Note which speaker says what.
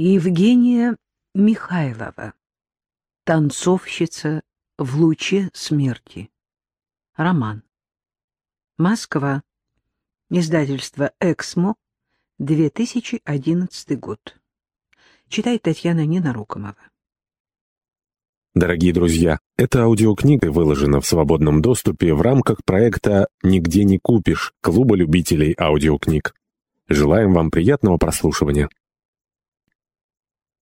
Speaker 1: Евгения Михайлова. Танцовщица в луче смерти. Роман. Москва. Издательство «Эксмо», 2011 год. Читает Татьяна Ненарокомова.
Speaker 2: Дорогие друзья, эта аудиокнига выложена в свободном доступе в рамках проекта «Нигде не купишь» Клуба любителей аудиокниг. Желаем вам приятного прослушивания.